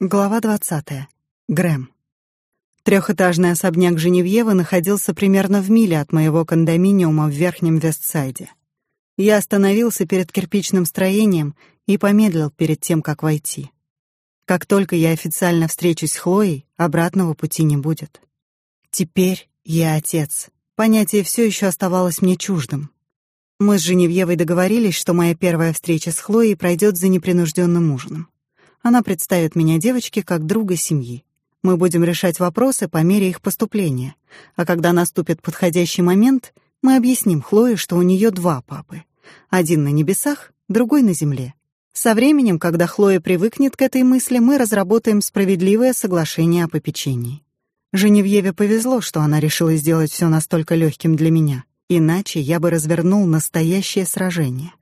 Глава 20. Грэм. Трехэтажный особняк Женевьевы находился примерно в миле от моего кондоминиума в Верхнем Вестсайде. Я остановился перед кирпичным строением и помедлил перед тем, как войти. Как только я официально встречусь с Хлоей, обратного пути не будет. Теперь я отец. Понятие все еще оставалось мне чуждым. Мы с Женевьевой договорились, что моя первая встреча с Хлоей пройдет за непринужденным ужином. Она представит меня девочке как друга семьи. Мы будем решать вопросы по мере их поступления. А когда наступит подходящий момент, мы объясним Хлое, что у нее два папы. Один на небесах, другой на земле. Со временем, когда Хлоя привыкнет к этой мысли, мы разработаем справедливое соглашение о попечении. Женевьеве повезло, что она решила сделать все настолько легким для меня. Иначе я бы развернул настоящее сражение.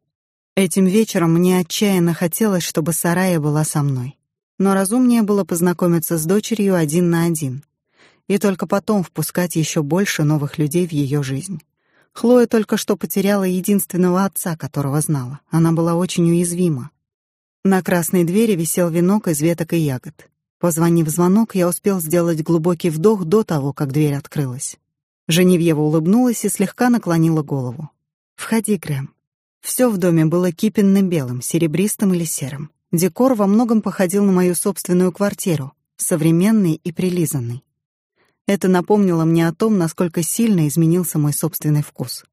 Этим вечером мне отчаянно хотелось, чтобы Сарая была со мной. Но разумнее было познакомиться с дочерью один на один. И только потом впускать еще больше новых людей в ее жизнь. Хлоя только что потеряла единственного отца, которого знала. Она была очень уязвима. На красной двери висел венок из веток и ягод. Позвонив в звонок, я успел сделать глубокий вдох до того, как дверь открылась. Женевьева улыбнулась и слегка наклонила голову. «Входи, Грэм. Все в доме было кипенно-белым, серебристым или серым. Декор во многом походил на мою собственную квартиру, современный и прилизанный. Это напомнило мне о том, насколько сильно изменился мой собственный вкус.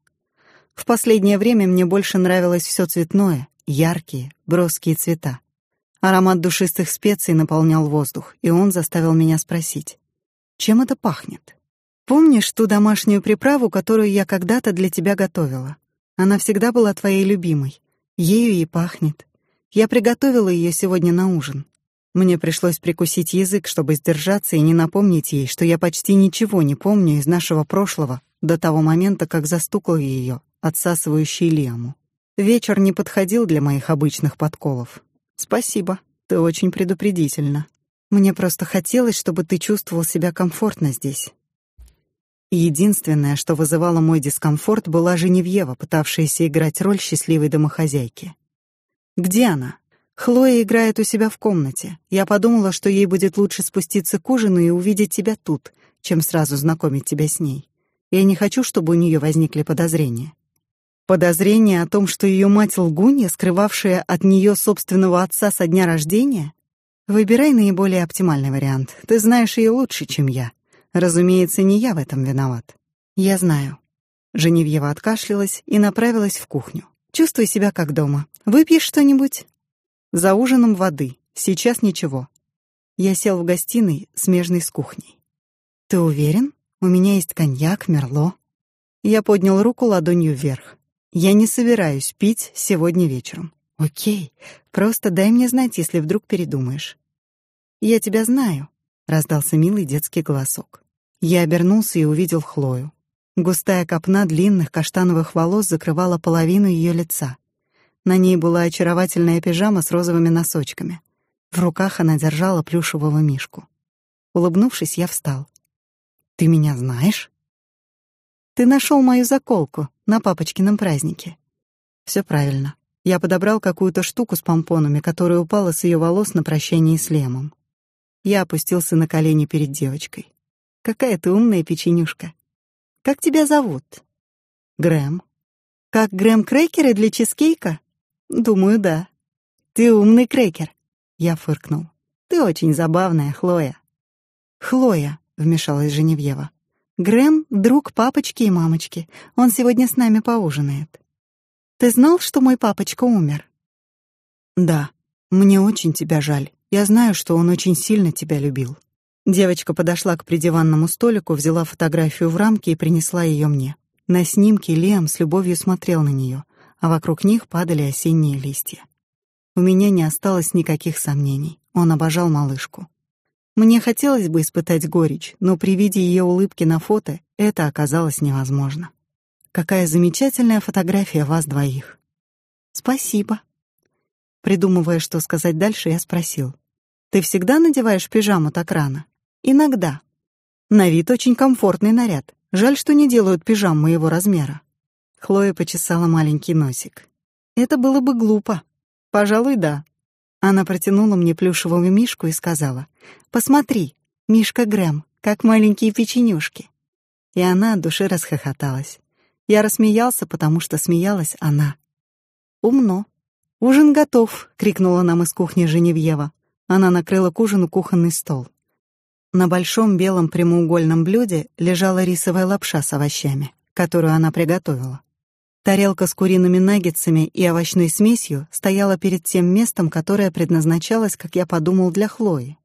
В последнее время мне больше нравилось все цветное, яркие, броские цвета. Аромат душистых специй наполнял воздух, и он заставил меня спросить: "Чем это пахнет? Помнишь ту домашнюю приправу, которую я когда-то для тебя готовила? Она всегда была твоей любимой. Ею и пахнет. Я приготовила ее сегодня на ужин. Мне пришлось прикусить язык, чтобы сдержаться и не напомнить ей, что я почти ничего не помню из нашего прошлого до того момента, как застукал ее, отсасывающий Лиаму. Вечер не подходил для моих обычных подколов. Спасибо, ты очень предупредительна. Мне просто хотелось, чтобы ты чувствовал себя комфортно здесь. Единственное, что вызывало мой дискомфорт, была Женевьева, пытавшаяся играть роль счастливой домохозяйки. Где она? Хлоя играет у себя в комнате. Я подумала, что ей будет лучше спуститься к ужину и увидеть тебя тут, чем сразу знакомить тебя с ней. Я не хочу, чтобы у нее возникли подозрения. Подозрения о том, что ее мать лгунья, скрывавшая от нее собственного отца со дня рождения? Выбирай наиболее оптимальный вариант. Ты знаешь ее лучше, чем я. Разумеется, не я в этом виноват. Я знаю. Женевьева откашлялась и направилась в кухню. Чувствуй себя как дома. Выпьешь что-нибудь? За ужином воды. Сейчас ничего. Я сел в гостиной, смежной с кухней. Ты уверен? У меня есть коньяк, мерло. Я поднял руку ладонью вверх. Я не собираюсь пить сегодня вечером. О'кей. Просто дай мне знать, если вдруг передумаешь. Я тебя знаю раздался милый детский голосок. Я обернулся и увидел Хлою. Густая копна длинных каштановых волос закрывала половину ее лица. На ней была очаровательная пижама с розовыми носочками. В руках она держала плюшевого мишку. Улыбнувшись, я встал. Ты меня знаешь? Ты нашел мою заколку на папочкином празднике. Все правильно. Я подобрал какую-то штуку с помпонами, которая упала с ее волос на прощание с Лемом. Я опустился на колени перед девочкой. Какая ты умная печенюшка. Как тебя зовут? Грэм. Как Грэм крекеры для чизкейка? Думаю, да. Ты умный крекер. Я фыркнул. Ты очень забавная, Хлоя. Хлоя, вмешалась Женевьева. Грэм — друг папочки и мамочки. Он сегодня с нами поужинает. Ты знал, что мой папочка умер? Да. Мне очень тебя жаль. Я знаю, что он очень сильно тебя любил. Девочка подошла к придиванному столику, взяла фотографию в рамке и принесла ее мне. На снимке Лиам с любовью смотрел на нее, а вокруг них падали осенние листья. У меня не осталось никаких сомнений. Он обожал малышку. Мне хотелось бы испытать горечь, но при виде ее улыбки на фото это оказалось невозможно. Какая замечательная фотография вас двоих. Спасибо. Придумывая, что сказать дальше, я спросил: "Ты всегда надеваешь пижаму так рано?" "Иногда. На вид очень комфортный наряд. Жаль, что не делают пижам моего размера". Хлоя почесала маленький носик. "Это было бы глупо. Пожалуй, да. Она протянула мне плюшевого мишку и сказала, «Посмотри, Мишка Грэм, как маленькие печенюшки». И она от души расхохоталась. Я рассмеялся, потому что смеялась она. «Умно». «Ужин готов!» — крикнула нам из кухни Женевьева. Она накрыла к ужину кухонный стол. На большом белом прямоугольном блюде лежала рисовая лапша с овощами, которую она приготовила. Тарелка с куриными наггетсами и овощной смесью стояла перед тем местом, которое предназначалось, как я подумал, для Хлои.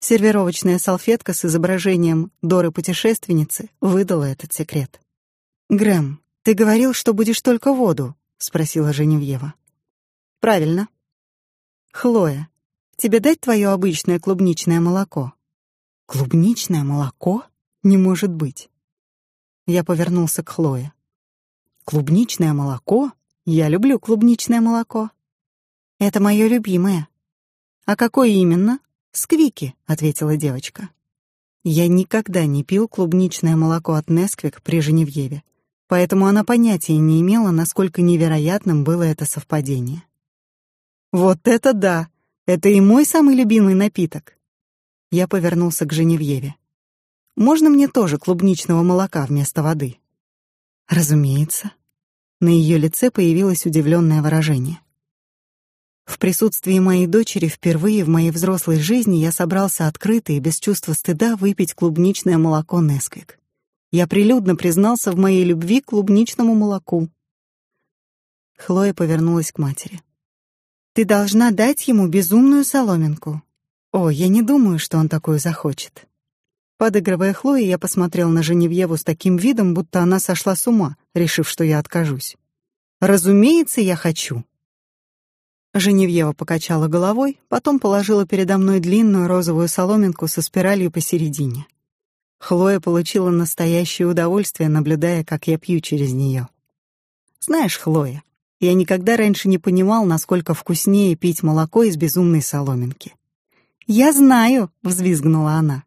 Сервировочная салфетка с изображением Доры-путешественницы выдала этот секрет. «Грэм, ты говорил, что будешь только воду?» — спросила Женевьева. «Правильно». «Хлоя, тебе дать твое обычное клубничное молоко?» «Клубничное молоко? Не может быть». Я повернулся к Хлое. Клубничное молоко? Я люблю клубничное молоко. Это мое любимое. А какое именно? Сквики, ответила девочка. Я никогда не пил клубничное молоко от Несквик при Женевьеве, поэтому она понятия не имела, насколько невероятным было это совпадение. Вот это да! Это и мой самый любимый напиток. Я повернулся к Женевьеве. Можно мне тоже клубничного молока вместо воды? Разумеется. На ее лице появилось удивленное выражение. В присутствии моей дочери впервые в моей взрослой жизни я собрался открыто и без чувства стыда выпить клубничное молоко Несквик. Я прилюдно признался в моей любви к клубничному молоку. Хлоя повернулась к матери. Ты должна дать ему безумную соломинку. О, я не думаю, что он такую захочет. Подыгрывая Хлое, я посмотрел на Женевьеву с таким видом, будто она сошла с ума, решив, что я откажусь. «Разумеется, я хочу». Женевьева покачала головой, потом положила передо мной длинную розовую соломинку со спиралью посередине. Хлоя получила настоящее удовольствие, наблюдая, как я пью через нее. Знаешь, Хлоя, я никогда раньше не понимал, насколько вкуснее пить молоко из безумной соломинки. Я знаю, взвизгнула она.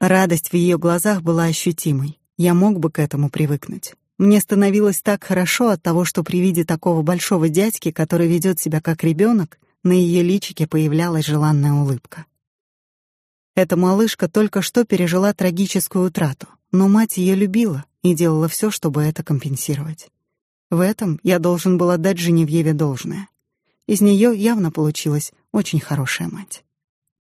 Радость в ее глазах была ощутимой. Я мог бы к этому привыкнуть. Мне становилось так хорошо от того, что при виде такого большого дядьки, который ведет себя как ребенок, на ее личике появлялась желанная улыбка. Эта малышка только что пережила трагическую утрату, но мать ее любила и делала все, чтобы это компенсировать. В этом я должен был отдать Женевьеве должное. Из нее явно получилась очень хорошая мать.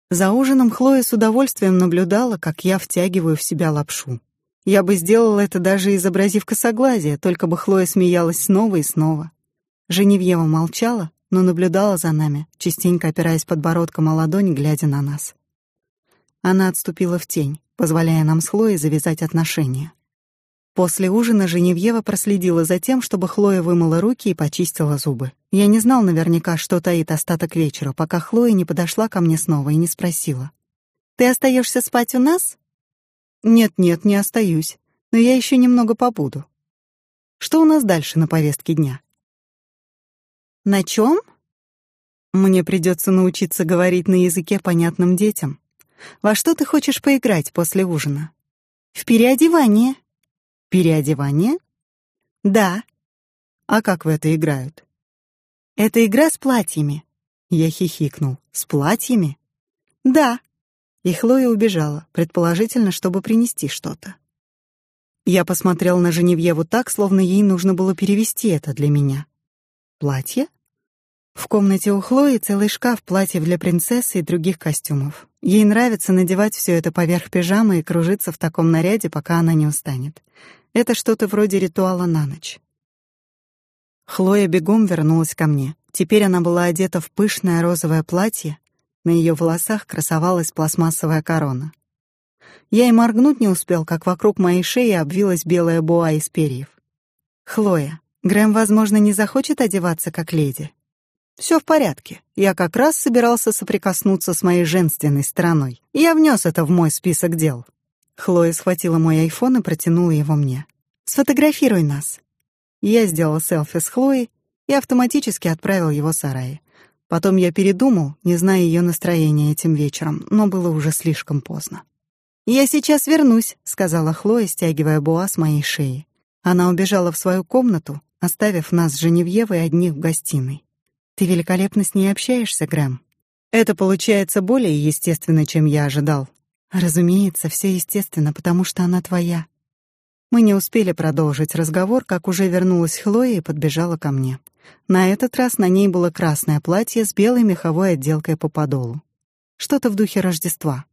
За ужином Хлоя с удовольствием наблюдала, как я втягиваю в себя лапшу. Я бы сделала это даже изобразив косоглазие, только бы Хлоя смеялась снова и снова. Женевьева молчала, но наблюдала за нами, частенько опираясь подбородком о ладонь, глядя на нас. Она отступила в тень, позволяя нам с Хлоей завязать отношения. После ужина Женевьева проследила за тем, чтобы Хлоя вымыла руки и почистила зубы. Я не знал наверняка, что таит остаток вечера, пока Хлоя не подошла ко мне снова и не спросила: "Ты остаешься спать у нас?" "Нет, нет, не остаюсь, но я еще немного побуду. Что у нас дальше на повестке дня?" "На чем? Мне придется научиться говорить на языке понятным детям. Во что ты хочешь поиграть после ужина?" "В переодевание." Переодевание? Да. А как в это играют? Это игра с платьями. Я хихикнул. С платьями? Да. И Хлоя убежала, предположительно, чтобы принести что-то. Я посмотрел на Женевьеву так, словно ей нужно было перевести это для меня. Платье? В комнате у Хлои целый шкаф платьев для принцессы и других костюмов. Ей нравится надевать все это поверх пижамы и кружиться в таком наряде, пока она не устанет. Это что-то вроде ритуала на ночь. Хлоя бегом вернулась ко мне. Теперь она была одета в пышное розовое платье, на ее волосах красовалась пластмассовая корона. Я и моргнуть не успел, как вокруг моей шеи обвилась белая боа из перьев. Хлоя, Грэм, возможно, не захочет одеваться как леди. Все в порядке. Я как раз собирался соприкоснуться с моей женственной стороной. Я внес это в мой список дел. Хлоя схватила мой айфон и протянула его мне. «Сфотографируй нас». Я сделал селфи с Хлоей и автоматически отправил его Сарае. Потом я передумал, не зная ее настроения этим вечером, но было уже слишком поздно. «Я сейчас вернусь», — сказала Хлоя, стягивая буа с моей шеи. Она убежала в свою комнату, оставив нас с Женевьевой одних в гостиной. «Ты великолепно с ней общаешься, Грэм». Это получается более естественно, чем я ожидал. Разумеется, все естественно, потому что она твоя. Мы не успели продолжить разговор, как уже вернулась Хлоя и подбежала ко мне. На этот раз на ней было красное платье с белой меховой отделкой по подолу. Что-то в духе Рождества.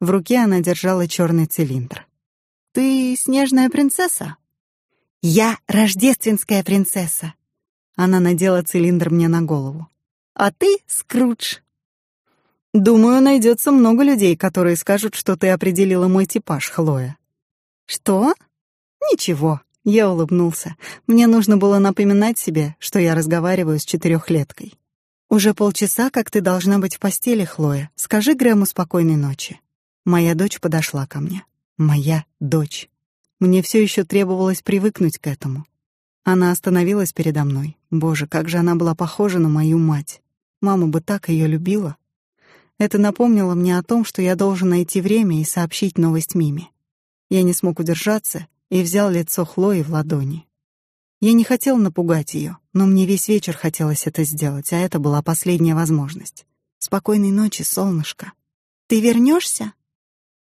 В руке она держала черный цилиндр. «Ты снежная принцесса?» «Я рождественская принцесса!» Она надела цилиндр мне на голову. «А ты Скрудж!» «Думаю, найдется много людей, которые скажут, что ты определила мой типаж, Хлоя». «Что?» «Ничего», — я улыбнулся. Мне нужно было напоминать себе, что я разговариваю с четырехлеткой. «Уже полчаса, как ты должна быть в постели, Хлоя. Скажи Грэму спокойной ночи». Моя дочь подошла ко мне. Моя дочь. Мне все еще требовалось привыкнуть к этому. Она остановилась передо мной. Боже, как же она была похожа на мою мать. Мама бы так ее любила. Это напомнило мне о том, что я должен найти время и сообщить новость Миме. Я не смог удержаться и взял лицо Хлои в ладони. Я не хотел напугать ее, но мне весь вечер хотелось это сделать, а это была последняя возможность. Спокойной ночи, солнышко. Ты вернешься?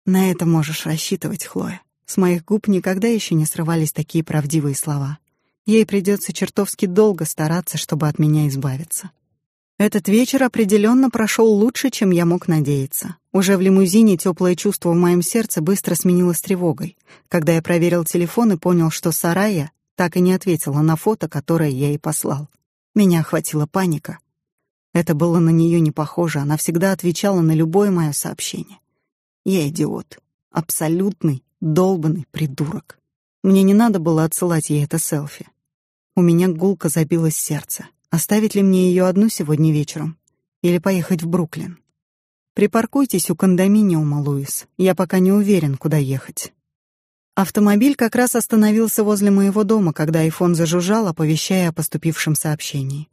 На это можешь рассчитывать, Хлоя. С моих губ никогда еще не срывались такие правдивые слова. Ей придется чертовски долго стараться, чтобы от меня избавиться. Этот вечер определенно прошел лучше, чем я мог надеяться. Уже в лимузине теплое чувство в моем сердце быстро сменилось тревогой, когда я проверил телефон и понял, что Сарая так и не ответила на фото, которое я ей послал. Меня охватила паника. Это было на нее не похоже, она всегда отвечала на любое мое сообщение. Я идиот. Абсолютный, долбанный придурок. Мне не надо было отсылать ей это селфи. У меня гулко забилось сердце. Оставить ли мне ее одну сегодня вечером? Или поехать в Бруклин? Припаркуйтесь у кондоминиума, Луис. Я пока не уверен, куда ехать. Автомобиль как раз остановился возле моего дома, когда айфон зажужжал, оповещая о поступившем сообщении.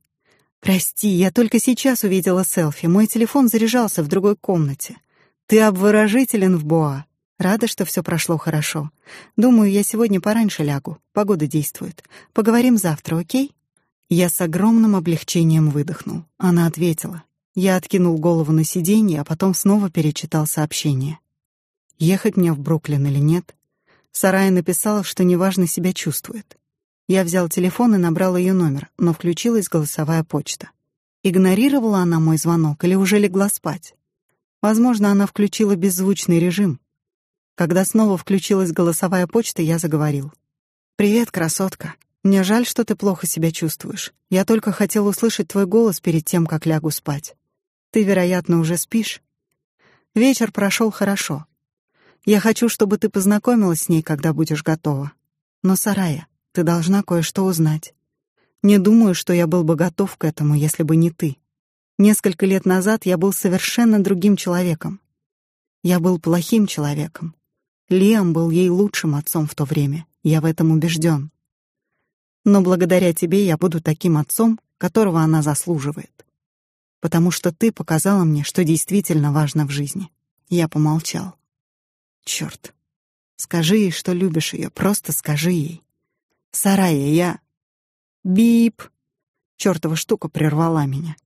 «Прости, я только сейчас увидела селфи. Мой телефон заряжался в другой комнате. Ты обворожителен в Боа. Рада, что все прошло хорошо. Думаю, я сегодня пораньше лягу. Погода действует. Поговорим завтра, окей?» Я с огромным облегчением выдохнул. Она ответила. Я откинул голову на сиденье, а потом снова перечитал сообщение. Ехать мне в Бруклин или нет? Сарая написала, что неважно себя чувствует. Я взял телефон и набрал ее номер, но включилась голосовая почта. Игнорировала она мой звонок или уже легла спать? Возможно, она включила беззвучный режим. Когда снова включилась голосовая почта, я заговорил. «Привет, красотка. Мне жаль, что ты плохо себя чувствуешь. Я только хотел услышать твой голос перед тем, как лягу спать. Ты, вероятно, уже спишь. Вечер прошел хорошо. Я хочу, чтобы ты познакомилась с ней, когда будешь готова. Но, Сарая, ты должна кое-что узнать. Не думаю, что я был бы готов к этому, если бы не ты. Несколько лет назад я был совершенно другим человеком. Я был плохим человеком. Лиам был ей лучшим отцом в то время. Я в этом убежден но благодаря тебе я буду таким отцом, которого она заслуживает. Потому что ты показала мне, что действительно важно в жизни. Я помолчал. Черт. Скажи ей, что любишь ее, просто скажи ей. Сарая, я... Бип. Чёртова штука прервала меня.